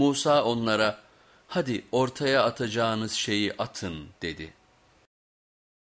Musa onlara hadi ortaya atacağınız şeyi atın dedi.